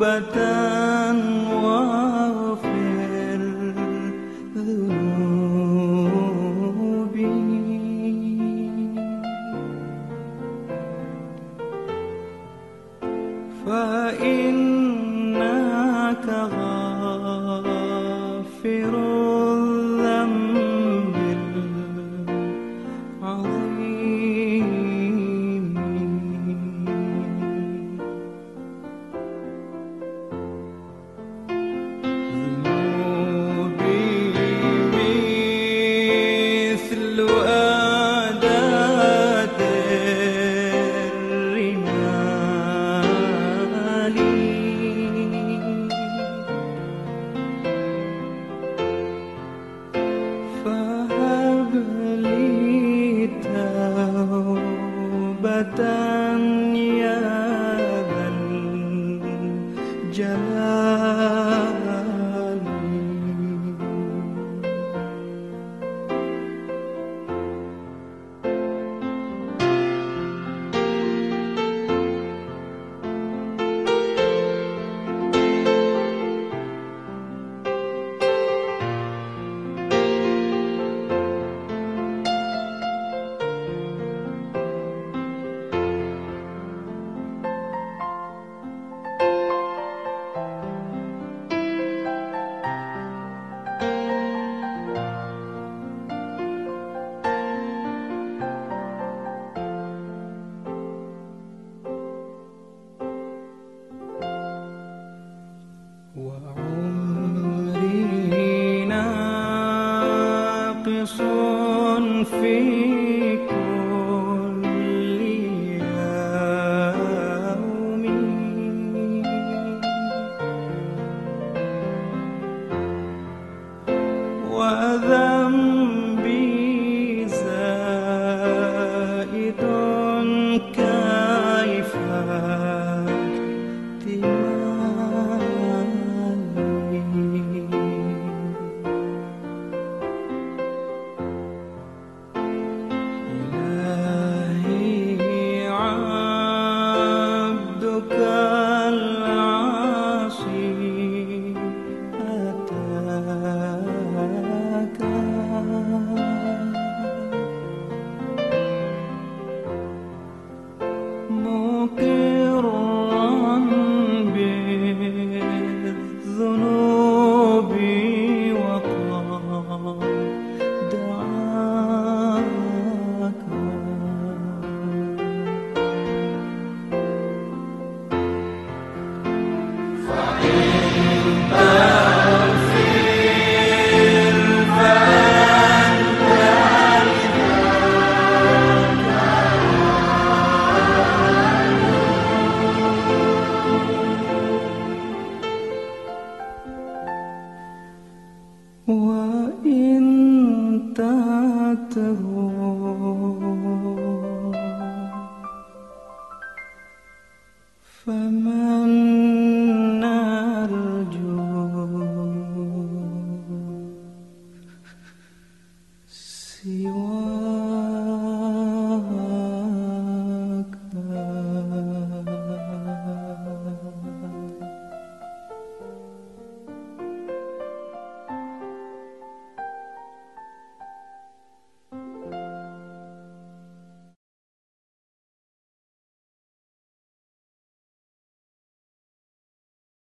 توبة واغفر فإنك غافر في كل Merci.